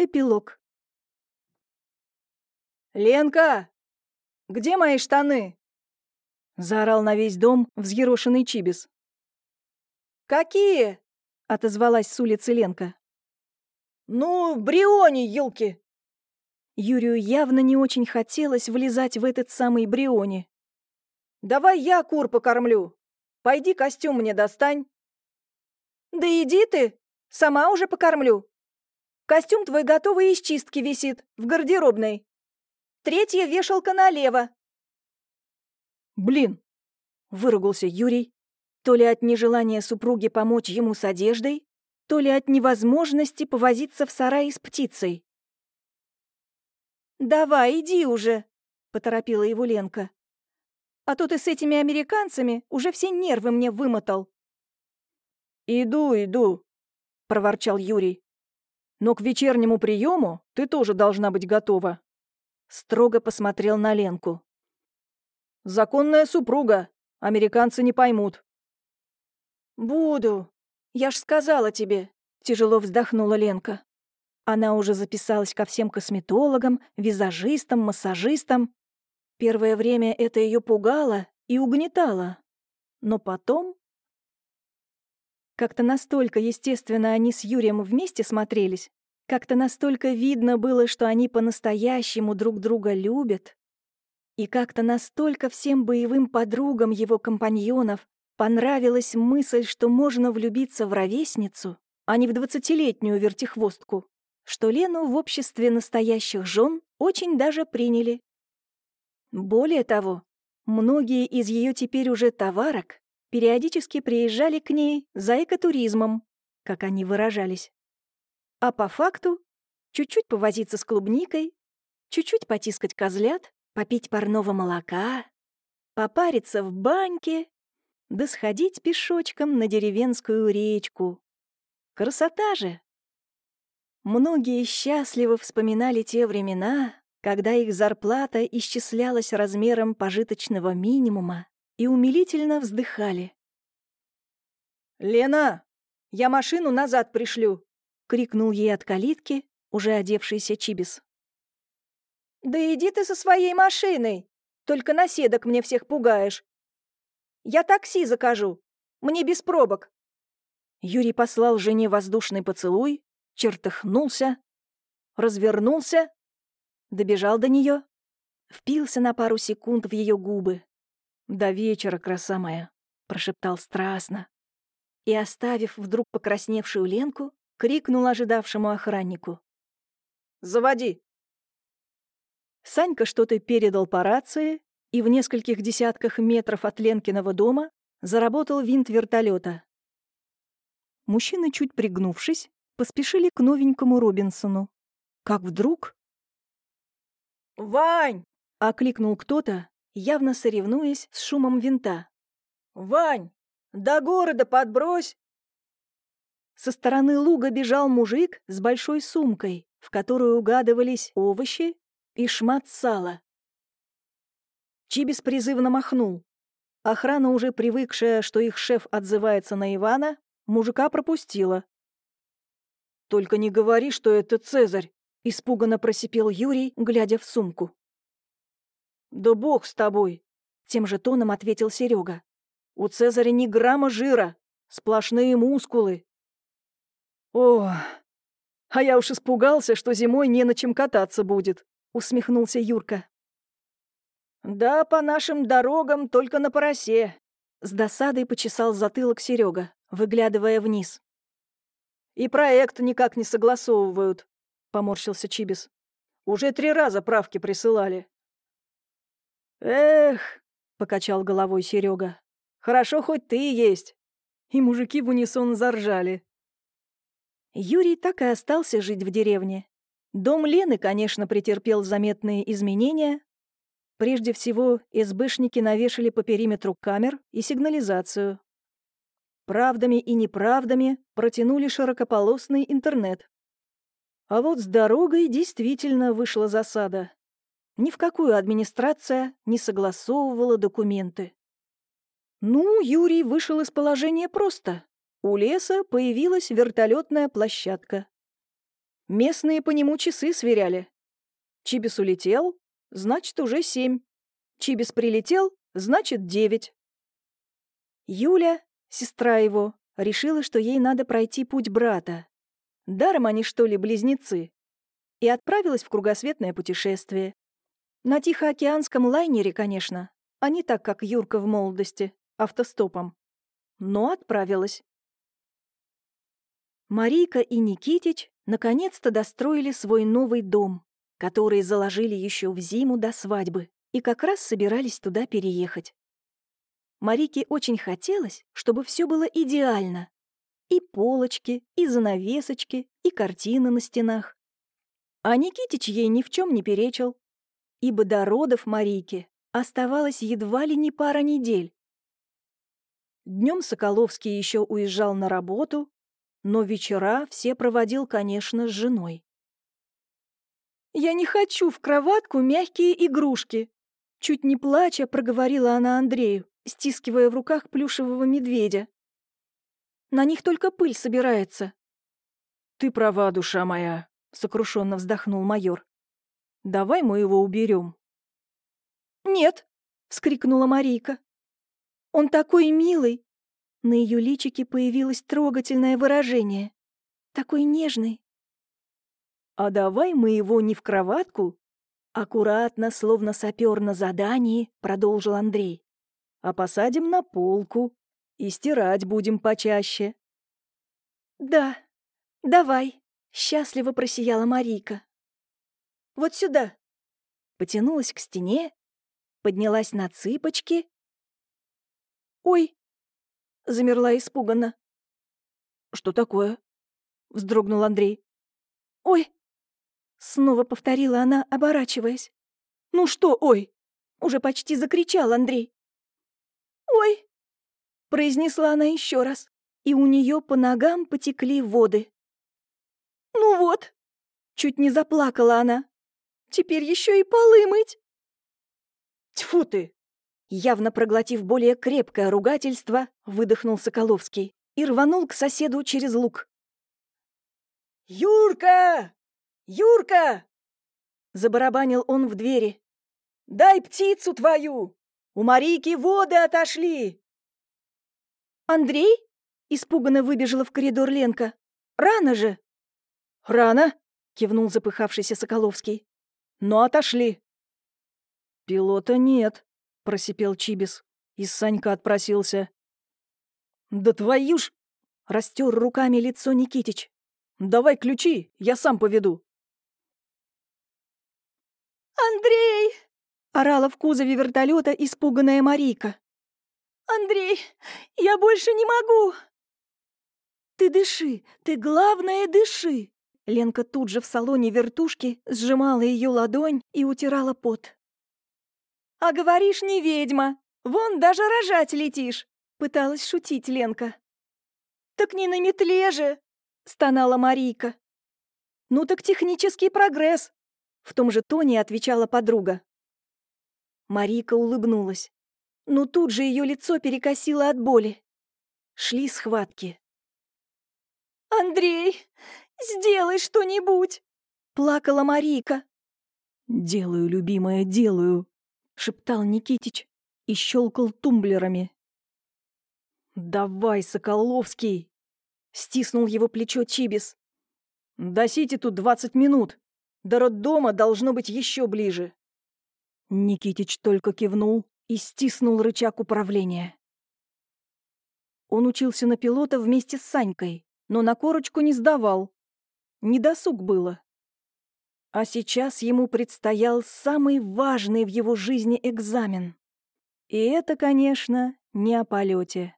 Эпилог. «Ленка! Где мои штаны?» — заорал на весь дом взъерошенный Чибис. «Какие?» — отозвалась с улицы Ленка. «Ну, бриони, елки!» Юрию явно не очень хотелось влезать в этот самый бриони. «Давай я кур покормлю. Пойди костюм мне достань». «Да иди ты, сама уже покормлю. Костюм твой готовый из чистки висит, в гардеробной. Третья вешалка налево». «Блин!» — выругался Юрий, то ли от нежелания супруги помочь ему с одеждой, то ли от невозможности повозиться в сарае с птицей. «Давай, иди уже», — поторопила его Ленка. «А то ты с этими американцами уже все нервы мне вымотал». «Иду, иду», — проворчал Юрий. «Но к вечернему приему ты тоже должна быть готова». Строго посмотрел на Ленку. «Законная супруга. Американцы не поймут». «Буду. Я ж сказала тебе», — тяжело вздохнула Ленка. Она уже записалась ко всем косметологам, визажистам, массажистам. Первое время это ее пугало и угнетало. Но потом... Как-то настолько естественно они с Юрием вместе смотрелись, как-то настолько видно было, что они по-настоящему друг друга любят. И как-то настолько всем боевым подругам его компаньонов понравилась мысль, что можно влюбиться в ровесницу, а не в двадцатилетнюю вертихвостку что Лену в обществе настоящих жен очень даже приняли. Более того, многие из ее теперь уже товарок периодически приезжали к ней за экотуризмом, как они выражались. А по факту чуть-чуть повозиться с клубникой, чуть-чуть потискать козлят, попить парного молока, попариться в баньке, да сходить пешочком на деревенскую речку. Красота же! Многие счастливо вспоминали те времена, когда их зарплата исчислялась размером пожиточного минимума и умилительно вздыхали. «Лена, я машину назад пришлю!» — крикнул ей от калитки уже одевшийся Чибис. «Да иди ты со своей машиной! Только наседок мне всех пугаешь! Я такси закажу, мне без пробок!» Юрий послал жене воздушный поцелуй, чертыхнулся, развернулся, добежал до нее, впился на пару секунд в ее губы. «До вечера, краса моя», — прошептал страстно. И, оставив вдруг покрасневшую Ленку, крикнул ожидавшему охраннику. «Заводи!» Санька что-то передал по рации, и в нескольких десятках метров от Ленкиного дома заработал винт вертолета. Мужчины, чуть пригнувшись, поспешили к новенькому Робинсону. Как вдруг... «Вань!» — окликнул кто-то, явно соревнуясь с шумом винта. «Вань, до города подбрось!» Со стороны луга бежал мужик с большой сумкой, в которую угадывались овощи и шмат сала. Чибис призывно махнул. Охрана, уже привыкшая, что их шеф отзывается на Ивана, мужика пропустила, «Только не говори, что это Цезарь!» — испуганно просипел Юрий, глядя в сумку. «Да бог с тобой!» — тем же тоном ответил Серега. «У Цезаря ни грамма жира, сплошные мускулы». «О, а я уж испугался, что зимой не на чем кататься будет», — усмехнулся Юрка. «Да, по нашим дорогам только на поросе», — с досадой почесал затылок Серега, выглядывая вниз. И проект никак не согласовывают», — поморщился Чибис. «Уже три раза правки присылали». «Эх», — покачал головой Серега, — «хорошо хоть ты есть». И мужики в унисон заржали. Юрий так и остался жить в деревне. Дом Лены, конечно, претерпел заметные изменения. Прежде всего, СБшники навешали по периметру камер и сигнализацию. Правдами и неправдами протянули широкополосный интернет. А вот с дорогой действительно вышла засада. Ни в какую администрация не согласовывала документы. Ну, Юрий вышел из положения просто. У леса появилась вертолетная площадка. Местные по нему часы сверяли. Чибис улетел, значит, уже семь. Чибис прилетел, значит, девять. Юля, сестра его, решила, что ей надо пройти путь брата. Даром они, что ли, близнецы. И отправилась в кругосветное путешествие. На Тихоокеанском лайнере, конечно, а не так, как Юрка в молодости, автостопом. Но отправилась. Марийка и Никитич наконец-то достроили свой новый дом, который заложили еще в зиму до свадьбы, и как раз собирались туда переехать. Марике очень хотелось, чтобы все было идеально. И полочки, и занавесочки, и картины на стенах. А Никитич ей ни в чем не перечил, ибо до родов Марийки оставалось едва ли не пара недель. Днем Соколовский еще уезжал на работу, но вечера все проводил, конечно, с женой. «Я не хочу в кроватку мягкие игрушки!» Чуть не плача, проговорила она Андрею, стискивая в руках плюшевого медведя. «На них только пыль собирается». «Ты права, душа моя», — сокрушенно вздохнул майор. «Давай мы его уберем. «Нет!» — вскрикнула Марийка. «Он такой милый!» На ее личике появилось трогательное выражение. «Такой нежный!» «А давай мы его не в кроватку?» Аккуратно, словно сапер на задании, продолжил Андрей. «А посадим на полку и стирать будем почаще». «Да, давай!» — счастливо просияла Марийка. «Вот сюда!» Потянулась к стене поднялась на цыпочки. «Ой!» — замерла испуганно. «Что такое?» — вздрогнул Андрей. «Ой!» — снова повторила она, оборачиваясь. «Ну что, ой?» — уже почти закричал Андрей. «Ой!» — произнесла она еще раз, и у нее по ногам потекли воды. «Ну вот!» — чуть не заплакала она. «Теперь еще и полы мыть!» Тьфу ты!» Явно проглотив более крепкое ругательство, выдохнул Соколовский и рванул к соседу через лук. «Юрка! Юрка!» Забарабанил он в двери. «Дай птицу твою! У Марийки воды отошли!» «Андрей?» — испуганно выбежала в коридор Ленка. «Рано же!» «Рано!» — кивнул запыхавшийся Соколовский. «Но отошли!» «Пилота нет», — просипел Чибис. Из Санька отпросился. «Да твою ж!» — растер руками лицо Никитич. «Давай ключи, я сам поведу». «Андрей!» — орала в кузове вертолета испуганная Марийка. «Андрей, я больше не могу!» «Ты дыши, ты, главное, дыши!» Ленка тут же в салоне вертушки сжимала ее ладонь и утирала пот. «А говоришь, не ведьма! Вон даже рожать летишь!» — пыталась шутить Ленка. «Так не на метле же!» — стонала Марийка. «Ну так технический прогресс!» — в том же тоне отвечала подруга. Марийка улыбнулась. Но тут же ее лицо перекосило от боли. Шли схватки. «Андрей, сделай что-нибудь!» — плакала Марийка. «Делаю, любимая, делаю!» шептал Никитич и щелкал тумблерами. «Давай, Соколовский!» — стиснул его плечо Чибис. «Досите тут двадцать минут. До роддома должно быть еще ближе». Никитич только кивнул и стиснул рычаг управления. Он учился на пилота вместе с Санькой, но на корочку не сдавал. Недосуг было. А сейчас ему предстоял самый важный в его жизни экзамен. И это, конечно, не о полете.